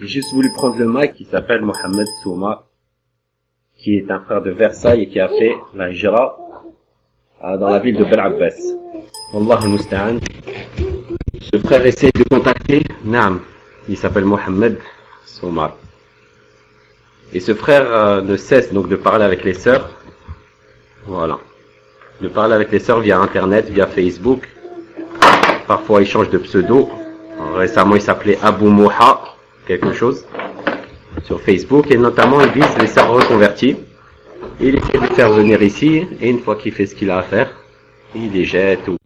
J'ai juste voulu prendre le mic qui s'appelle Mohamed Souma, qui est un frère de Versailles et qui a fait la hijra euh, dans la ville de Bel Abbas. Allah musta'an. Le frère essaie de contacter Naam. Il s'appelle Mohamed Souma. Et ce frère euh, ne cesse donc de parler avec les sœurs. Voilà. De parler avec les sœurs via Internet, via Facebook. Parfois il change de pseudo. Récemment il s'appelait Abu Moha quelque chose sur Facebook et notamment il vise les sœurs reconverties. Il essaie de faire venir ici et une fois qu'il fait ce qu'il a à faire, il les jette ou,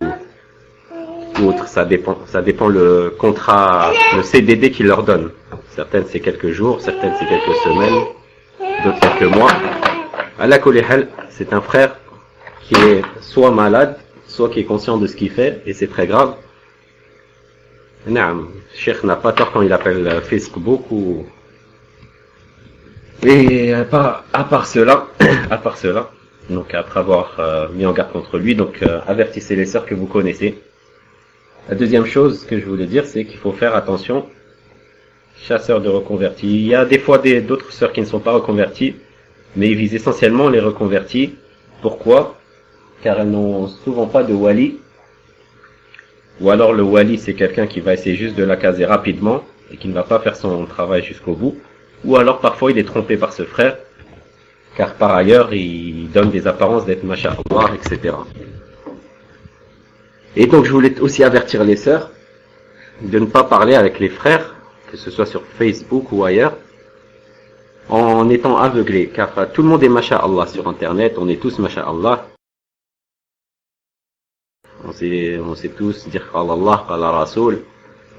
autre. Ça dépend, ça dépend le contrat, le CDD qu'il leur donne. Certaines c'est quelques jours, certaines c'est quelques semaines, d'autres quelques mois. La c'est un frère qui est soit malade, soit qui est conscient de ce qu'il fait et c'est très grave. Non, Cheikh n'a pas tort quand il appelle Facebook ou... Et à part, à part cela, à part cela, donc après avoir euh, mis en garde contre lui, donc euh, avertissez les sœurs que vous connaissez. La deuxième chose que je voulais dire, c'est qu'il faut faire attention, chasseurs de reconvertis. Il y a des fois d'autres sœurs qui ne sont pas reconverties, mais ils visent essentiellement les reconvertis. Pourquoi? Car elles n'ont souvent pas de wali, ou alors le wali c'est quelqu'un qui va essayer juste de la caser rapidement et qui ne va pas faire son travail jusqu'au bout. Ou alors parfois il est trompé par ce frère, car par ailleurs il donne des apparences d'être voir, etc. Et donc je voulais aussi avertir les sœurs de ne pas parler avec les frères, que ce soit sur Facebook ou ailleurs, en étant aveuglé, car tout le monde est Allah sur internet, on est tous Allah. On sait, tous dire Allah, Allah Rasoul.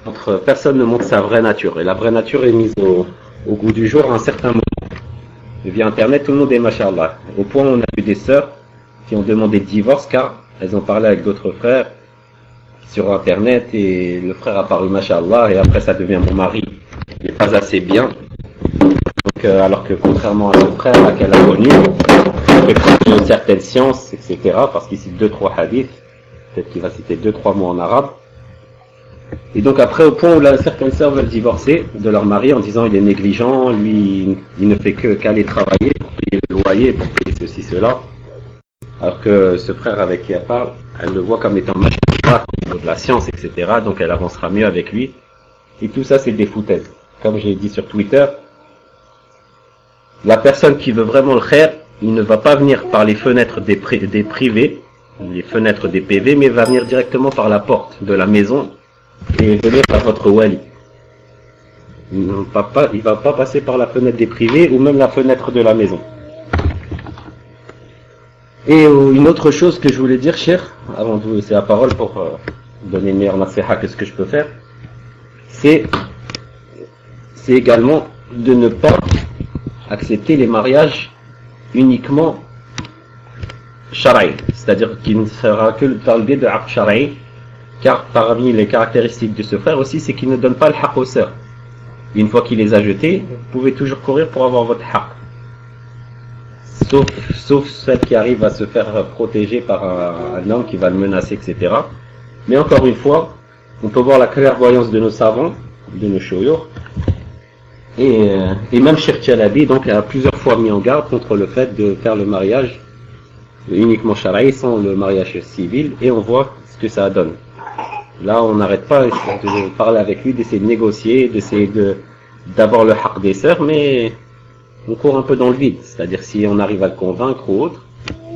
Notre personne ne montre sa vraie nature. Et la vraie nature est mise au, goût du jour à un certain moment. Et via Internet, tout le monde est Masha'Allah. Au point où on a vu des sœurs qui ont demandé divorce car elles ont parlé avec d'autres frères sur Internet et le frère a paru Masha'Allah et après ça devient mon mari. Il n'est pas assez bien. Euh, alors que contrairement à son frère qu'elle a connu, il une certaine science, etc. Parce qu'il cite deux, trois hadiths peut-être qu'il va citer deux, trois mots en arabe. Et donc après, au point où certaines sœurs veulent divorcer de leur mari en disant il est négligent, lui, il ne fait que qu'aller travailler pour payer le loyer, pour payer ceci, cela. Alors que ce frère avec qui elle parle, elle le voit comme étant machin de la science, etc. Donc elle avancera mieux avec lui. Et tout ça, c'est des foutaises. Comme j'ai dit sur Twitter, la personne qui veut vraiment le faire, il ne va pas venir par les fenêtres des, des privés, les fenêtres des PV, mais va venir directement par la porte de la maison et venir par votre wali. Il ne va pas, passer par la fenêtre des privés ou même la fenêtre de la maison. Et une autre chose que je voulais dire, cher, avant de vous laisser la parole pour euh, donner une meilleure nasiha que ce que je peux faire, c'est, c'est également de ne pas accepter les mariages uniquement c'est-à-dire qu'il ne sera que par le biais de Aqd car parmi les caractéristiques de ce frère aussi, c'est qu'il ne donne pas le haq aux sœurs. Une fois qu'il les a jetés, vous pouvez toujours courir pour avoir votre haq. Sauf, sauf celle qui arrive à se faire protéger par un, homme qui va le menacer, etc. Mais encore une fois, on peut voir la clairvoyance de nos savants, de nos shoyurs, et, euh, et même Cheikh Tchalabi, donc, a plusieurs fois mis en garde contre le fait de faire le mariage uniquement charaï sans le mariage civil et on voit ce que ça donne. Là, on n'arrête pas de parler avec lui, d'essayer de négocier, d'essayer de d'avoir le haq des sœurs, mais on court un peu dans le vide. C'est-à-dire si on arrive à le convaincre ou autre,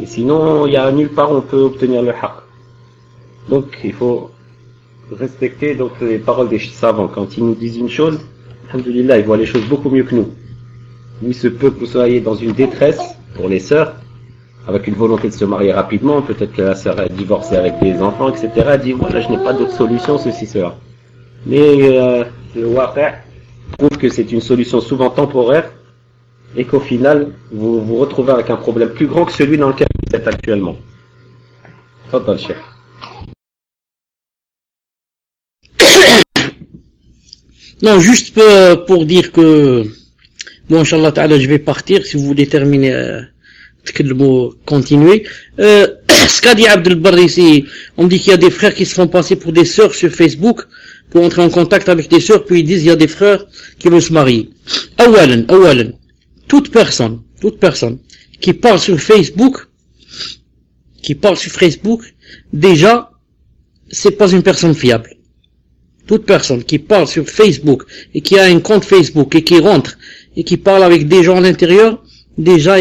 et sinon, il y a nulle part où on peut obtenir le haq. Donc, il faut respecter donc les paroles des savants. Quand ils nous disent une chose, alhamdoulilah, ils voient les choses beaucoup mieux que nous. Il se peut que vous soyez dans une détresse pour les sœurs, avec une volonté de se marier rapidement, peut-être que la sœur est divorcée avec des enfants, etc. Elle dit voilà, je n'ai pas d'autre solution, ceci, cela. Mais euh, le waqi' prouve que c'est une solution souvent temporaire et qu'au final, vous vous retrouvez avec un problème plus grand que celui dans lequel vous êtes actuellement. cher. Non, juste pour dire que, bon, Inch'Allah je vais partir, si vous voulez terminer ce qu'a dit Abdel ici, on dit qu'il y a des frères qui se font passer pour des sœurs sur Facebook. pour entrer en contact avec des sœurs, puis ils disent il y a des frères qui veulent se marier. Awalan, awalan, toute personne, toute personne qui parle sur Facebook, qui parle sur Facebook, déjà, c'est pas une personne fiable. Toute personne qui parle sur Facebook et qui a un compte Facebook et qui rentre et qui parle avec des gens à l'intérieur, déjà,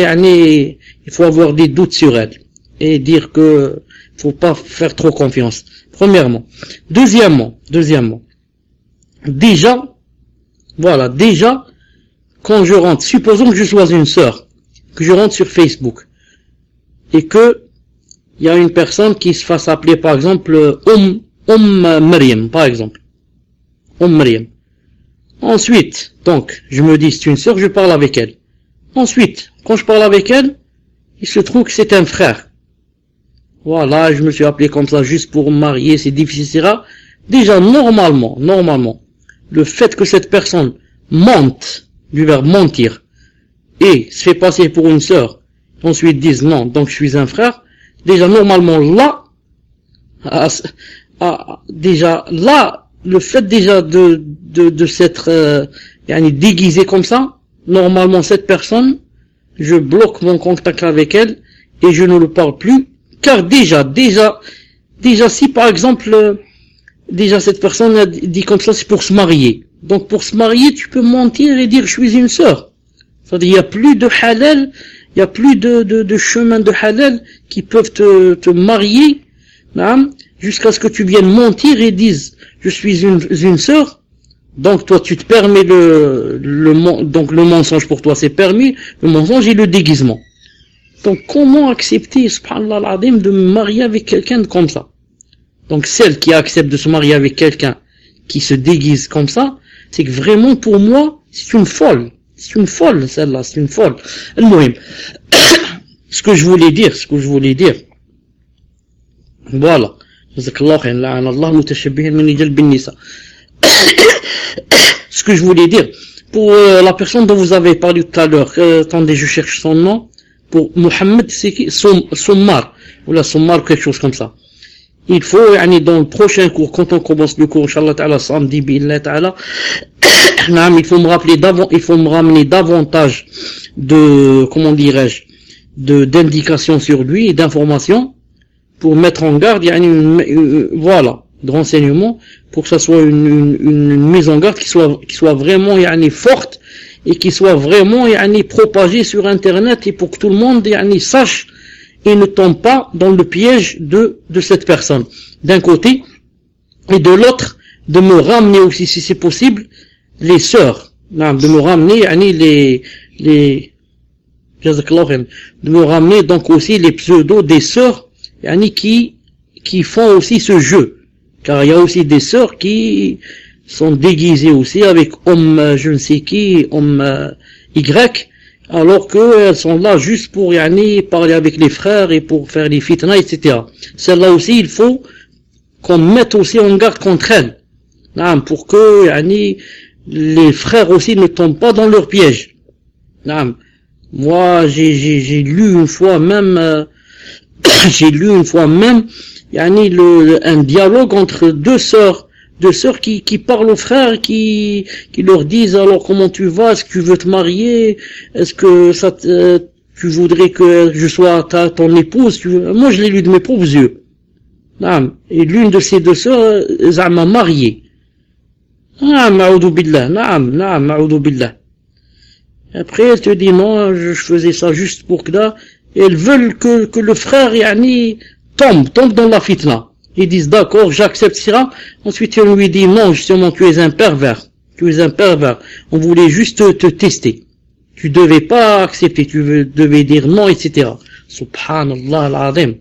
il faut avoir des doutes sur elle et dire que faut pas faire trop confiance. Premièrement. Deuxièmement, deuxièmement. Déjà, voilà, déjà, quand je rentre, supposons que je sois une sœur, que je rentre sur Facebook, et que il y a une personne qui se fasse appeler par exemple Om, Om Mariam, par exemple. Om Mariam. Ensuite, donc, je me dis, c'est une sœur, je parle avec elle. Ensuite, quand je parle avec elle, il se trouve que c'est un frère. Voilà, je me suis appelé comme ça juste pour marier, c'est difficile, etc. Déjà, normalement, normalement, le fait que cette personne monte, du verbe mentir, et se fait passer pour une sœur, ensuite disent non, donc je suis un frère, déjà normalement là, déjà là, le fait déjà de, de, de s'être euh, déguisé comme ça, normalement cette personne, je bloque mon contact avec elle et je ne le parle plus, car déjà, déjà, déjà si par exemple, euh, déjà cette personne a dit comme ça, c'est pour se marier. Donc pour se marier, tu peux mentir et dire je suis une sœur. C'est-à-dire il n'y a plus de halal, il n'y a plus de, de, de chemin de halal qui peuvent te, te marier, jusqu'à ce que tu viennes mentir et dises je suis une, une sœur. Donc toi tu te permets le, le donc le mensonge pour toi c'est permis, le mensonge et le déguisement. Donc comment accepter, subhanallah de me marier avec quelqu'un comme ça? Donc celle qui accepte de se marier avec quelqu'un qui se déguise comme ça, c'est que vraiment pour moi, c'est une folle. C'est une folle celle-là, c'est une folle. ce que je voulais dire, ce que je voulais dire. Voilà. ce que je voulais dire, pour euh, la personne dont vous avez parlé tout à l'heure, euh, attendez, je cherche son nom, pour Mohamed, c'est qui? Sommar, ou la Sommar, quelque chose comme ça. Il faut, dans le prochain cours, quand on commence le cours, Inch'Allah Ta'ala, samedi, Ta'ala, il faut me rappeler il faut me ramener davantage de, comment dirais-je, de, d'indications sur lui et d'informations pour mettre en garde, une, voilà, de renseignements pour que ça soit une, une, mise en garde qui soit, qui soit vraiment, forte et qui soit vraiment yani, propagé sur Internet et pour que tout le monde yani, sache et ne tombe pas dans le piège de, de cette personne. D'un côté, et de l'autre, de me ramener aussi, si c'est possible, les sœurs. De me ramener yani, les, les, de me ramener donc aussi les pseudos des sœurs yani, qui, qui font aussi ce jeu. Car il y a aussi des sœurs qui, sont déguisés aussi avec homme je ne sais qui, homme euh, Y, alors qu'elles sont là juste pour yani, parler avec les frères et pour faire les fitna, etc. Celle-là aussi, il faut qu'on mette aussi en garde contre elles, pour que yani, les frères aussi ne tombent pas dans leur piège. Moi, j'ai lu une fois même, euh, j'ai lu une fois même, yani, le, un dialogue entre deux sœurs de sœurs qui, qui parlent aux frères, qui, qui leur disent alors comment tu vas, est-ce que tu veux te marier, est-ce que ça euh, tu voudrais que je sois ta, ton épouse, moi je l'ai lu de mes propres yeux. Et l'une de ces deux sœurs, elle m'a marié. billah, billah. Après elle te dit non, je faisais ça juste pour que là, elles veulent que, que le frère yani, tombe, tombe dans la fitna. Ils disent d'accord, j'accepte. Ensuite, on lui dit non, justement, tu es un pervers. Tu es un pervers. On voulait juste te, tester. Tu devais pas accepter, tu devais dire non, etc. Subhanallah al-azim.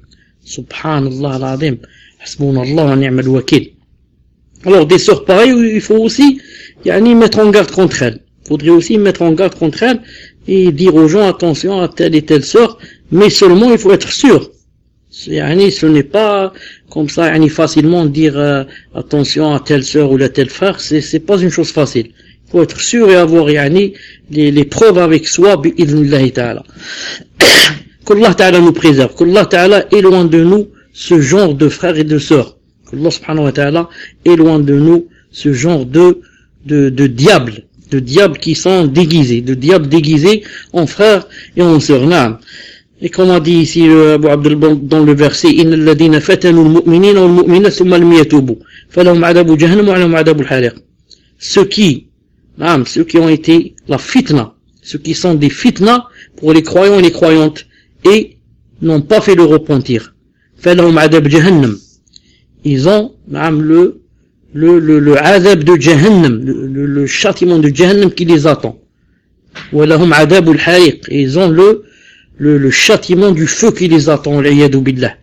Subhanallah al-azim. Hasbunallah wa ni'mal wakil. Alors, des sœurs pareilles, il faut aussi, yani, mettre en garde contre elles. Faudrait aussi mettre en garde contre elles et dire aux gens attention à telle et telle sœur, mais seulement il faut être sûr ce n'est pas comme ça facilement dire euh, attention à telle sœur ou à tel frère, c'est c'est pas une chose facile. Il faut être sûr et avoir les, les preuves avec soi bi'idnillahi ta'ala. Qu'Allah ta'ala nous préserve, qu'Allah ta'ala est loin de nous ce genre de frères et de sœurs. Qu'Allah subhanahu wa ta'ala est loin de nous ce genre de, de, de diables, de diables qui sont déguisés, de diables déguisés en frères et en sœurs. Et comme a dit ici le Abu Abdel dans le verset, إن الذين فتنوا المؤمنين والمؤمنات ثم لم يتوبوا فلهم عذاب جهنم ولهم عذاب الحريق. Ceux qui, ceux qui ont été la fitna, ceux qui sont des fitna pour les croyants et les croyantes et n'ont pas fait le repentir. فلهم عذاب جهنم. Ils ont, le le, le, le adab de Jahannam, le, le, le châtiment de Jahannam qui les attend. عَذَابُ الْحَرِيقِ Et ils ont le, le, châtiment du feu qui les attend, l'ayadou billah.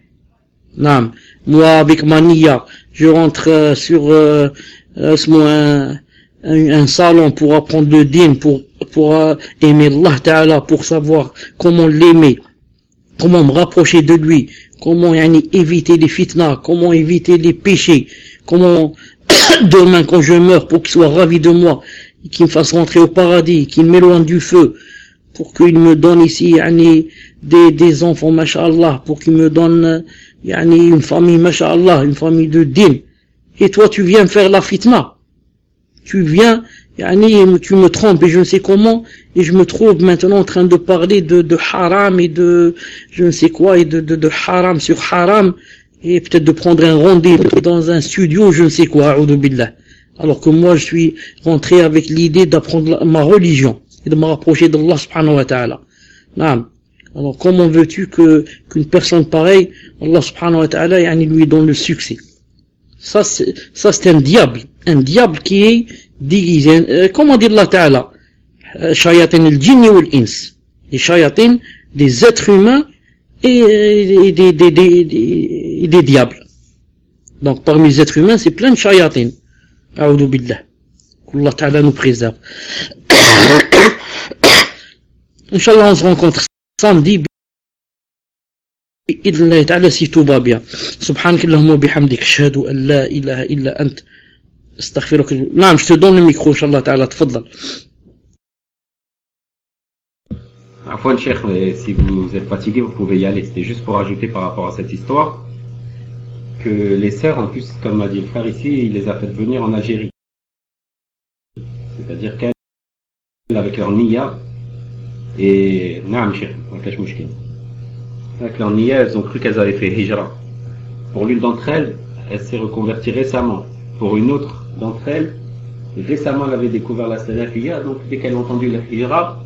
Naam. Moi, avec ma niya, je rentre euh, sur euh, euh, un, un, un salon pour apprendre le din, pour, pour euh, aimer Allah Ta'ala, pour savoir comment l'aimer, comment me rapprocher de lui, comment éviter les fitnas, comment éviter les péchés, comment demain quand je meurs pour qu'il soit ravi de moi, qu'il me fasse rentrer au paradis, qu'il m'éloigne du feu, pour qu'il me donne ici yani, des, des enfants, masha'Allah, pour qu'il me donne yani, une famille, masha'Allah, une famille de din. Et toi, tu viens faire la fitna. Tu viens, yani, tu me trompes et je ne sais comment, et je me trouve maintenant en train de parler de, de haram et de je ne sais quoi, et de, de, de haram sur haram, et peut-être de prendre un rendez-vous dans un studio, je ne sais quoi, billah. Alors que moi, je suis rentré avec l'idée d'apprendre ma religion et de me rapprocher d'Allah subhanahu wa ta'ala. Alors comment veux-tu que qu'une personne pareille, Allah subhanahu wa ta'ala, lui donne le succès? Ça, c'est, un diable. Un diable qui est déguisé. Euh, comment dit Allah ta'ala? Shayatin al-jinni wal-ins. Les shayatin, des êtres humains et des, des, des, des, des diables. Donc parmi les êtres humains, c'est plein de shayatin. A'udhu billah. Allah Ta'ala nous préserve. Inch'Allah, on se rencontre samedi. بإذن الله تعالى si tout va bien. سبحانك اللهم وبحمدك أشهد أن لا إله إلا أنت استغفرك نعم je te donne le micro إن شاء الله تعالى تفضل Afwan Cheikh, mais si vous êtes fatigué, vous pouvez y aller. C'était juste pour ajouter par rapport à cette histoire que les sœurs, en plus, comme m'a dit le frère ici, il les a fait venir en Algérie. C'est-à-dire qu'elles, avec leur niya, et naam Cheikh, avec leur niya, elles ont cru qu'elles avaient fait hijra. Pour l'une d'entre elles, elle s'est reconvertie récemment. Pour une autre d'entre elles, récemment elle avait découvert la salafiyya, donc dès qu'elle a entendu la hijra,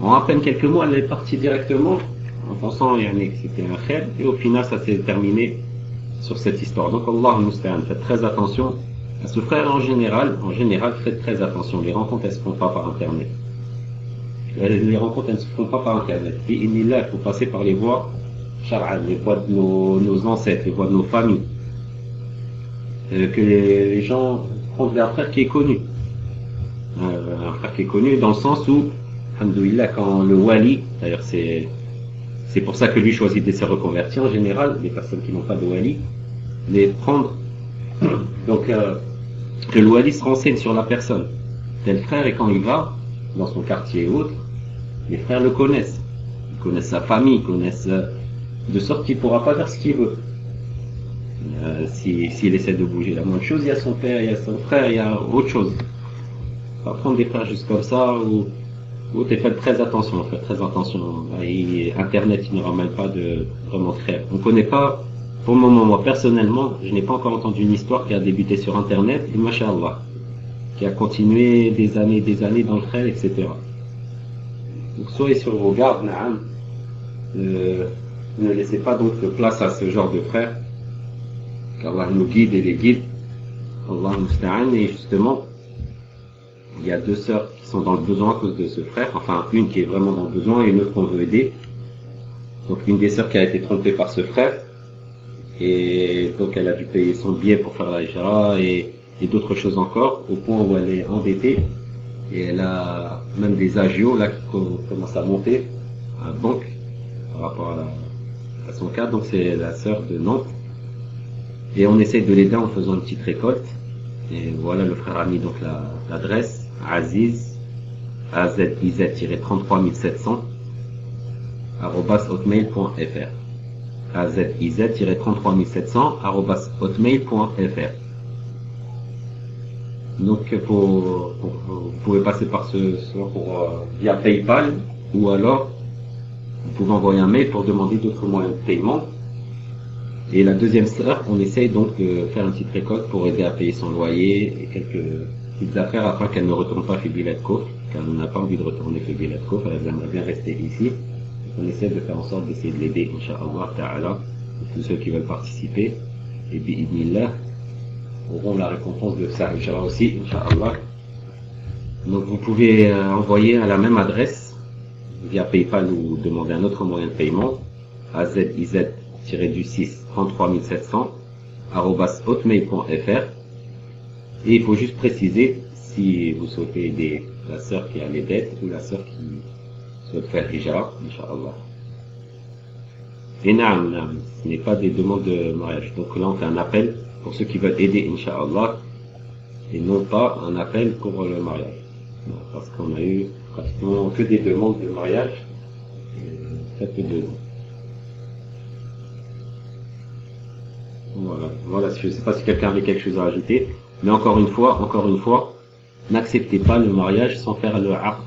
en à peine quelques mois, elle est partie directement en pensant que c'était un khair, et au final, ça s'est terminé sur cette histoire. Donc, Allah nous faites très attention à ce frère en général. En général, faites très attention. Les rencontres, elles se font pas par Internet. Les rencontres, ne se font pas par Internet. Et il faut passer par les voies les voies de nos, ancêtres, les voies de nos familles. Euh, que les, gens prennent un frère qui est connu. Euh, un frère qui est connu dans le sens où Alhamdoulilah, quand le wali, d'ailleurs c'est, c'est pour ça que lui choisit de se reconvertir en général, les personnes qui n'ont pas de wali, les prendre, donc euh, que le wali se renseigne sur la personne. Tel frère, et quand il va, dans son quartier et autres, les frères le connaissent. Ils connaissent sa famille, ils connaissent, euh, de sorte qu'il ne pourra pas faire ce qu'il veut. Euh, s'il essaie de bouger la moindre chose, il y a son père, il y a son frère, il y a autre chose. Pas prendre des frères juste comme ça, ou vous faites très attention, faites très attention. Et Internet, il ne ramène pas de vraiment très. On ne connaît pas, pour le moment, moi personnellement, je n'ai pas encore entendu une histoire qui a débuté sur Internet, et machallah, qui a continué des années, des années dans le etc. Donc soyez sur vos gardes, naam. Ne laissez pas donc place à ce genre de frères, qu'Allah nous guide et les guide. Allah nous et justement, il y a deux sœurs qui sont dans le besoin à cause de ce frère, enfin une qui est vraiment dans le besoin et une autre qu'on veut aider. Donc une des sœurs qui a été trompée par ce frère, et donc elle a dû payer son billet pour faire la et, et d'autres choses encore, au point où elle est endettée, et elle a même des agios là qui commencent à monter à la banque par rapport à, son cas, donc c'est la sœur de Nantes. Et on essaye de l'aider en faisant une petite récolte. Et voilà, le frère a mis donc l'adresse. Aziz, AZIZ-33700, hotmail.fr. AZIZ-33700, hotmail.fr. Donc pour, vous pouvez passer par ce, pour, euh, via PayPal ou alors vous pouvez envoyer un mail pour demander d'autres moyens de paiement. Et la deuxième sœur, on essaye donc de faire une petite récolte pour aider à payer son loyer et quelques petites affaires afin qu'elle ne retourne pas chez Biletko, car on n'a pas envie de retourner chez Biletko, elle aimerait bien rester ici. on essaie de faire en sorte d'essayer de l'aider, Inch'Allah Ta'ala, tous ceux qui veulent participer. Et bi'idnillah, auront la récompense de ça, Inch'Allah aussi, Inch'Allah. Donc vous pouvez euh, envoyer à la même adresse via PayPal ou demander un autre moyen de paiement à ziz-du-6 33700 hotmail.fr et il faut juste préciser si vous souhaitez aider la sœur qui a les dettes ou la sœur qui souhaite faire hijra, Inch'Allah. Et non, ce n'est pas des demandes de mariage. Donc là on fait un appel pour ceux qui veulent aider, Inch'Allah, et non pas un appel pour le mariage. Parce qu'on a eu pratiquement que des demandes de mariage, très peu de Voilà, voilà, je ne sais pas si quelqu'un avait quelque chose à ajouter, mais encore une fois, encore une fois, n'acceptez pas le mariage sans faire le aqd,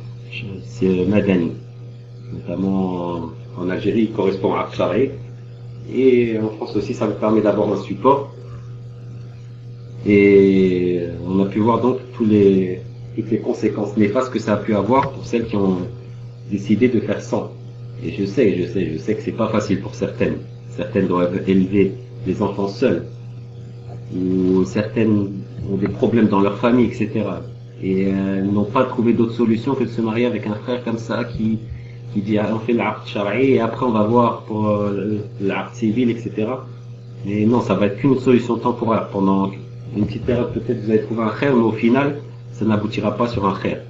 c'est madani. Notamment en Algérie, il correspond à Akshari, et en France aussi, ça vous permet d'avoir un support et on a pu voir donc tous les, toutes les conséquences néfastes que ça a pu avoir pour celles qui ont décidé de faire sans. Et je sais, je sais, je sais que c'est pas facile pour certaines. Certaines doivent élever les enfants seuls. Ou certaines ont des problèmes dans leur famille, etc. Et elles n'ont pas trouvé d'autre solution que de se marier avec un frère comme ça qui, qui dit ah, on fait l'art chari et après on va voir pour euh, l'art civil, etc. Mais non, ça va être qu'une solution temporaire pendant une petite période peut-être vous allez trouver un khair, mais au final, ça n'aboutira pas sur un khair.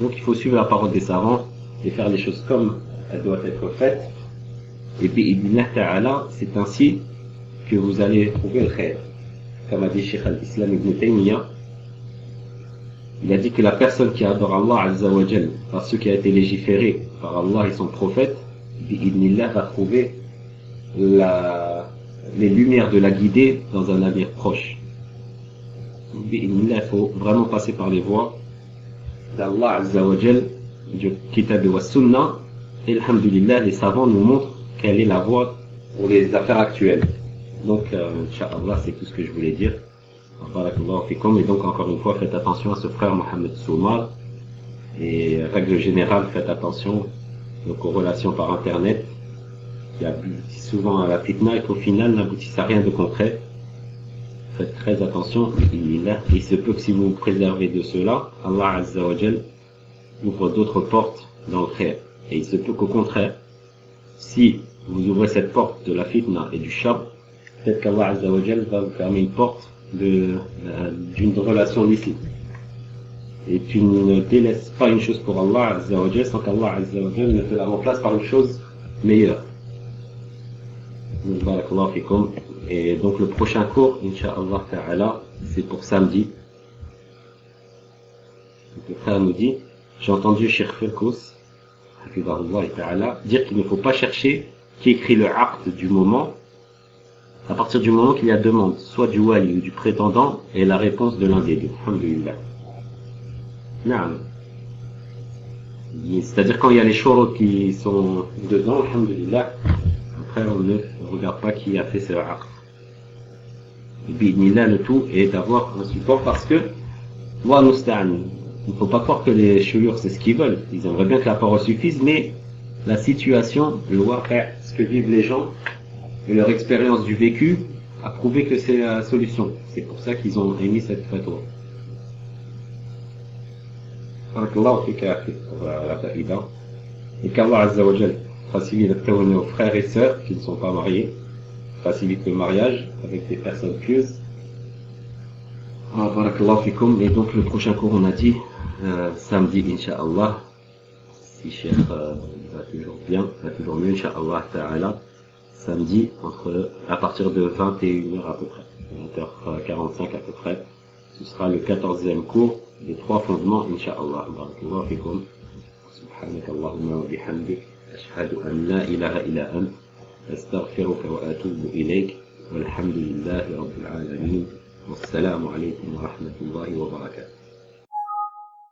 Donc il faut suivre la parole des savants et faire les choses comme elles doivent être faites. Et puis, ta'ala, c'est ainsi que vous allez trouver le khair. Comme a dit Sheikh al-Islam ibn Taymiyyah, il a dit que la personne qui adore Allah Azza wa par ce qui a été légiféré par Allah et son prophète, bi'idnillah va trouver les lumières de la guidée dans un avenir proche il faut vraiment passer par les voies d'Allah Azzawajal, du Kitab wa Sunnah, et Alhamdulillah, les savants nous montrent quelle est la voie pour les affaires actuelles. Donc, euh, Inch'Allah, c'est tout ce que je voulais dire. Et donc, encore une fois, faites attention à ce frère Mohamed Soumar. Et règle générale, faites attention aux relations par Internet, qui aboutissent souvent à la fitna et qu'au final n'aboutissent à rien de concret faites très attention, il se peut que si vous vous préservez de cela, Allah Azza wa ouvre d'autres portes dans le. Et il se peut qu'au contraire, si vous ouvrez cette porte de la fitna et du char, peut-être qu'Allah Azza wa va vous fermer une porte euh, d'une relation licite. Et tu ne délaisses pas une chose pour Allah Azza wa sans qu'Allah Azza wa ne te la remplace par une chose meilleure. Et donc le prochain cours, Inch'Allah Ta'ala, c'est pour samedi. Le frère nous dit, j'ai entendu Sheikh Firkous, dire qu'il ne faut pas chercher qui écrit le acte du moment, à partir du moment qu'il y a demande, soit du wali ou du prétendant, et la réponse de l'un des deux. C'est-à-dire quand il y a les choraux qui sont dedans, on ne regarde pas qui a fait ce acte là le tout est d'avoir un support parce que, il ne faut pas croire que les chouyours c'est ce qu'ils veulent. Ils aimeraient bien que la parole suffise, mais la situation, le ce que vivent les gens et leur expérience du vécu a prouvé que c'est la solution. C'est pour ça qu'ils ont émis cette fatwa. Et qu'Allah Azza wa facilite aux frères et sœurs qui ne sont pas mariés facilite le mariage avec des personnes pieuses. Ah, et donc le prochain cours, on a dit euh, samedi, Inch'Allah, si cher euh, va toujours bien, va toujours mieux, Inch'Allah ta'ala, samedi, entre, à partir de 21h à peu près, 20h45 à peu près, ce sera le 14e cours des trois fondements, Inch'Allah. Barakallahu fikum. سبحانك اللهم وبحمدك أشهد أن لا إله إلا أنت أستغفرك وأتوب إليك والحمد لله رب العالمين والسلام عليكم ورحمة الله وبركاته.